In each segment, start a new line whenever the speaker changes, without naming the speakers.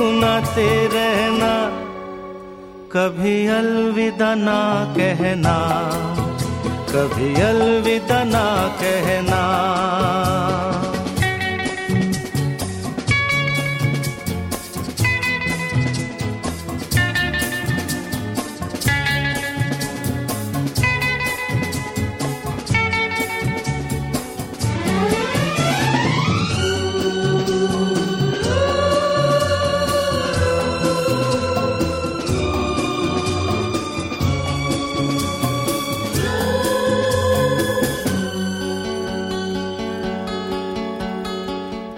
गुनगुनाते रहना कभी अलविदा ना कहना कभी अलविदा ना कहना।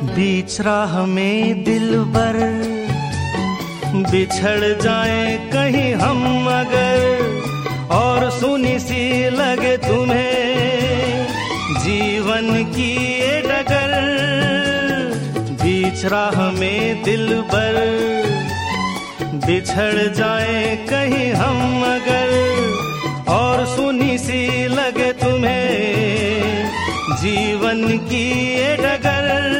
बीच राह में दिल बर बिछड़ जाए कहीं हम अगर, और सुनी सी लगे तुम्हें जीवन की ये डगर। बीच राह में दिल बर बिछड़ जाए कहीं हम अगर, और सुनी सी लगे तुम्हें जीवन की ये डगर।